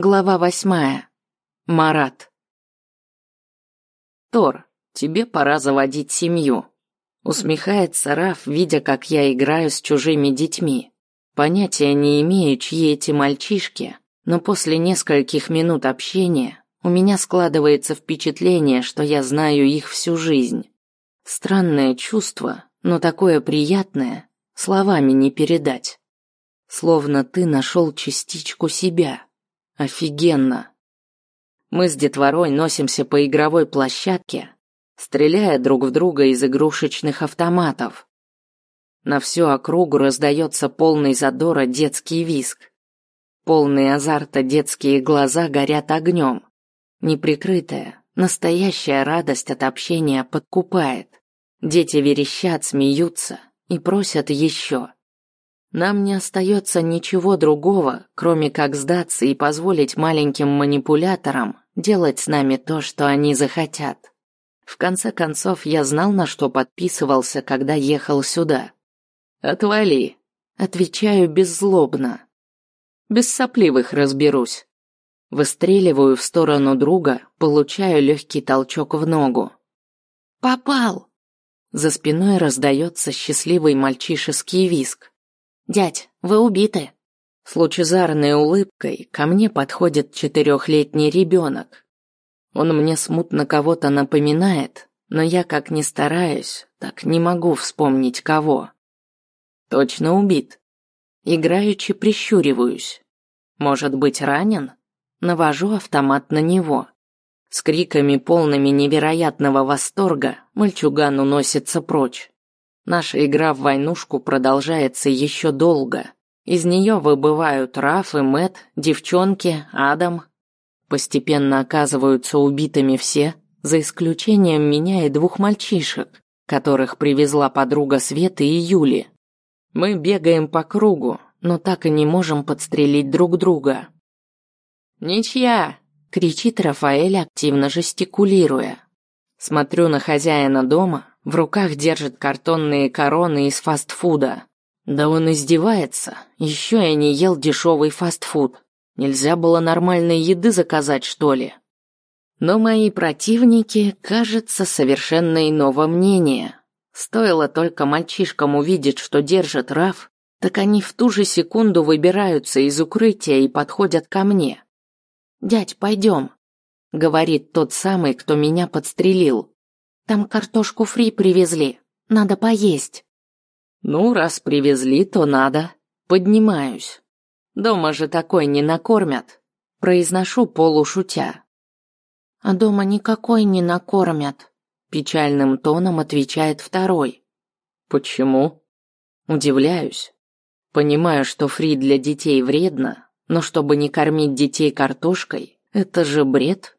Глава восьмая. Марат. Тор, тебе пора заводить семью. Усмехается Раф, видя, как я играю с чужими детьми. Понятия не имею, чьи эти мальчишки, но после нескольких минут общения у меня складывается впечатление, что я знаю их всю жизнь. Странное чувство, но такое приятное, словами не передать. Словно ты нашел частичку себя. Офигенно. Мы с детворой носимся по игровой площадке, стреляя друг в друга из игрушечных автоматов. На всю округу раздается полный задора детский визг. Полные азарта детские глаза горят огнем. Неприкрытая, настоящая радость от общения подкупает. Дети верещат, смеются и просят еще. Нам не остается ничего другого, кроме как сдаться и позволить маленьким манипуляторам делать с нами то, что они захотят. В конце концов, я знал, на что подписывался, когда ехал сюда. «Отвали», — отвечаю беззлобно. Без сопливых разберусь. Выстреливаю в сторону друга, получаю легкий толчок в ногу. «Попал!» За спиной раздается счастливый мальчишеский виск. «Дядь, вы убиты!» С лучезарной улыбкой ко мне подходит четырехлетний ребенок. Он мне смутно кого-то напоминает, но я как ни стараюсь, так не могу вспомнить кого. Точно убит. Играючи прищуриваюсь. Может быть, ранен? Навожу автомат на него. С криками, полными невероятного восторга, мальчуган уносится прочь. Наша игра в войнушку продолжается еще долго. Из нее выбывают Раф и Мэт, девчонки, Адам. Постепенно оказываются убитыми все, за исключением меня и двух мальчишек, которых привезла подруга Светы и Юли. Мы бегаем по кругу, но так и не можем подстрелить друг друга. «Ничья!» — кричит Рафаэль, активно жестикулируя. Смотрю на хозяина дома, в руках держит картонные короны из фастфуда. Да он издевается. Еще я не ел дешевый фастфуд. Нельзя было нормальной еды заказать, что ли? Но мои противники, кажется, совершенно иного мнения. Стоило только мальчишкам увидеть, что держит Раф, так они в ту же секунду выбираются из укрытия и подходят ко мне. «Дядь, пойдем», — говорит тот самый, кто меня подстрелил. Там картошку фри привезли. Надо поесть. Ну, раз привезли, то надо. Поднимаюсь. Дома же такой не накормят. Произношу полушутя. А дома никакой не накормят. Печальным тоном отвечает второй. Почему? Удивляюсь. Понимаю, что фри для детей вредно, но чтобы не кормить детей картошкой, это же бред.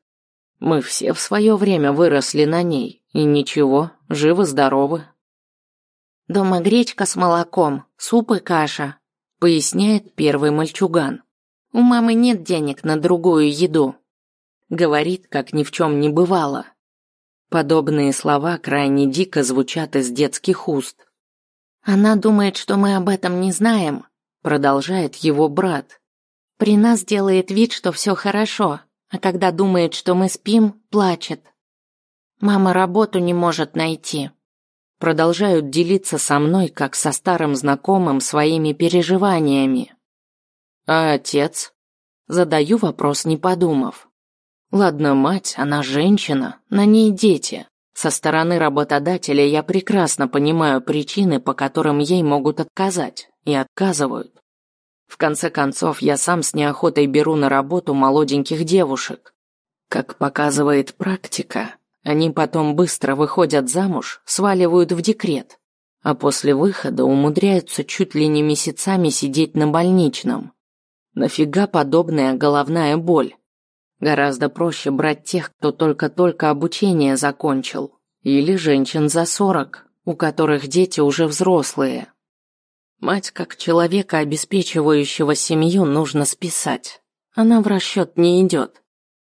Мы все в свое время выросли на ней. И ничего, живы-здоровы. Дома гречка с молоком, суп и каша, поясняет первый мальчуган. У мамы нет денег на другую еду. Говорит, как ни в чем не бывало. Подобные слова крайне дико звучат из детских уст. Она думает, что мы об этом не знаем, продолжает его брат. При нас делает вид, что все хорошо, а когда думает, что мы спим, плачет. Мама работу не может найти. Продолжают делиться со мной, как со старым знакомым, своими переживаниями. А отец? Задаю вопрос, не подумав. Ладно, мать, она женщина, на ней дети. Со стороны работодателя я прекрасно понимаю причины, по которым ей могут отказать, и отказывают. В конце концов, я сам с неохотой беру на работу молоденьких девушек. Как показывает практика, они потом быстро выходят замуж, сваливают в декрет, а после выхода умудряются чуть ли не месяцами сидеть на больничном. Нафига подобная головная боль? Гораздо проще брать тех, кто только-только обучение закончил, или женщин за сорок, у которых дети уже взрослые. Мать как человека, обеспечивающего семью, нужно списать. Она в расчет не идет.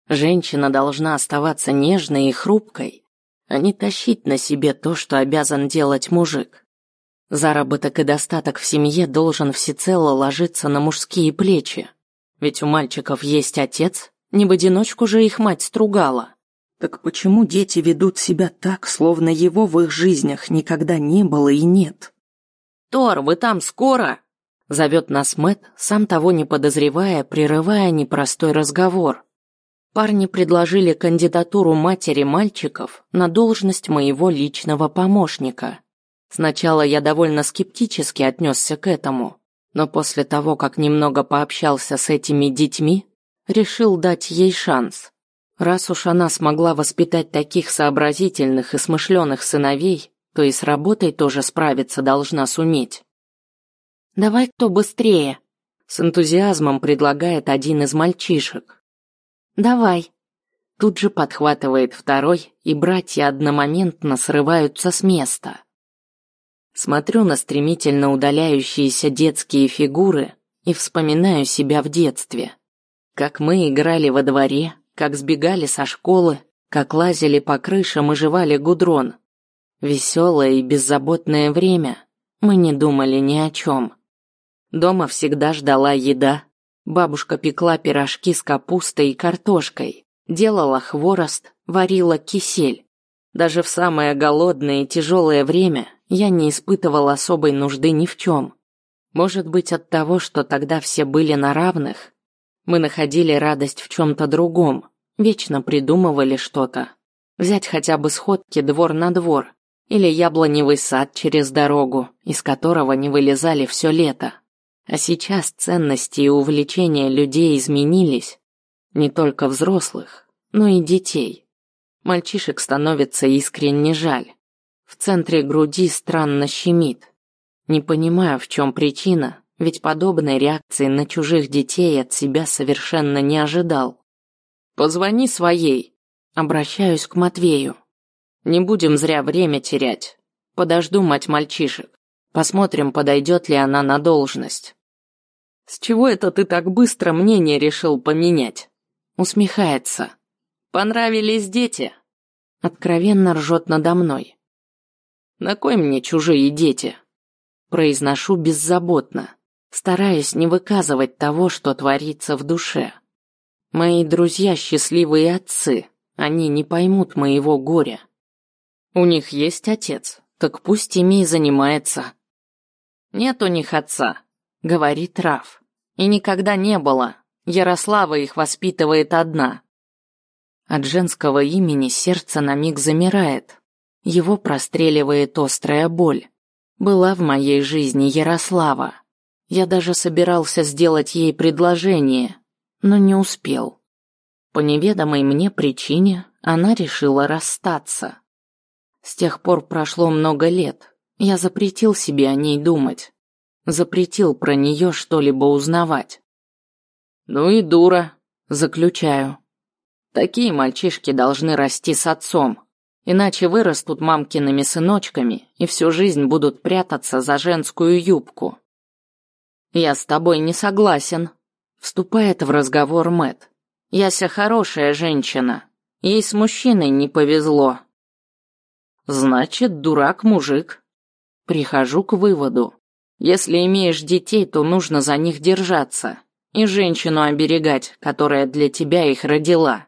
Женщина должна оставаться нежной и хрупкой, а не тащить на себе то, что обязан делать мужик. Заработок и достаток в семье должен всецело ложиться на мужские плечи. Ведь у мальчиков есть отец, не в одиночку же их мать стругала. Так почему дети ведут себя так, словно его в их жизнях никогда не было и нет? «Тор, вы там скоро?» Зовет нас Мэт, сам того не подозревая, прерывая непростой разговор. Парни предложили кандидатуру матери мальчиков на должность моего личного помощника. Сначала я довольно скептически отнесся к этому, но после того, как немного пообщался с этими детьми, решил дать ей шанс. Раз уж она смогла воспитать таких сообразительных и смышленых сыновей, то и с работой тоже справиться должна суметь. «Давай кто быстрее», — с энтузиазмом предлагает один из мальчишек. «Давай». Тут же подхватывает второй, и братья одномоментно срываются с места. Смотрю на стремительно удаляющиеся детские фигуры и вспоминаю себя в детстве. Как мы играли во дворе, как сбегали со школы, как лазили по крышам и жевали гудрон. Веселое и беззаботное время. Мы не думали ни о чем. Дома всегда ждала еда. Бабушка пекла пирожки с капустой и картошкой, делала хворост, варила кисель. Даже в самое голодное и тяжелое время я не испытывал особой нужды ни в чем. Может быть от того, что тогда все были на равных? Мы находили радость в чем-то другом, вечно придумывали что-то. Взять хотя бы сходки двор на двор или яблоневый сад через дорогу, из которого не вылезали все лето. А сейчас ценности и увлечения людей изменились, не только взрослых, но и детей. Мальчишек становится искренне жаль. В центре груди странно щемит. Не понимаю, в чем причина, ведь подобной реакции на чужих детей от себя совершенно не ожидал. «Позвони своей», — обращаюсь к Матвею. «Не будем зря время терять. Подожду мать мальчишек. Посмотрим, подойдет ли она на должность». «С чего это ты так быстро мнение решил поменять?» Усмехается. «Понравились дети?» Откровенно ржет надо мной. На кой мне чужие дети? Произношу беззаботно, стараясь не выказывать того, что творится в душе. Мои друзья счастливые отцы, они не поймут моего горя. У них есть отец, так пусть ими и занимается. Нет у них отца, говорит Раф. И никогда не было. Ярослава их воспитывает одна. От женского имени сердце на миг замирает, его простреливает острая боль. Была в моей жизни Ярослава. Я даже собирался сделать ей предложение, но не успел. По неведомой мне причине она решила расстаться. С тех пор прошло много лет. Я запретил себе о ней думать. Запретил про нее что-либо узнавать. Ну и дура, заключаю. Такие мальчишки должны расти с отцом, Иначе вырастут мамкиными сыночками и всю жизнь будут прятаться за женскую юбку. Я с тобой не согласен, вступает в разговор Мэт. Яся хорошая женщина. Ей с мужчиной не повезло. Значит, дурак мужик. Прихожу к выводу. Если имеешь детей, то нужно за них держаться и женщину оберегать, которая для тебя их родила.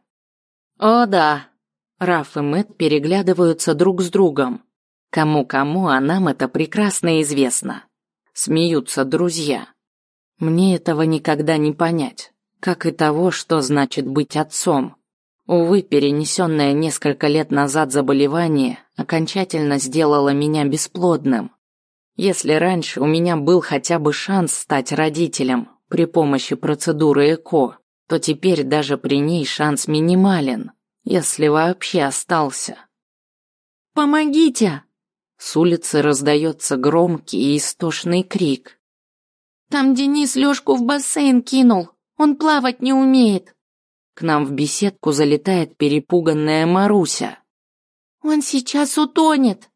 О да, Раф и Мэт переглядываются друг с другом. Кому-кому, а нам это прекрасно известно. Смеются друзья. Мне этого никогда не понять, как и того, что значит быть отцом. Увы, перенесенное несколько лет назад заболевание окончательно сделало меня бесплодным. Если раньше у меня был хотя бы шанс стать родителем при помощи процедуры ЭКО, то теперь даже при ней шанс минимален если вообще остался. «Помогите!» С улицы раздается громкий и истошный крик. «Там Денис Лёшку в бассейн кинул, он плавать не умеет!» К нам в беседку залетает перепуганная Маруся. «Он сейчас утонет!»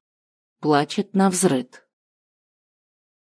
Плачет на взрыд.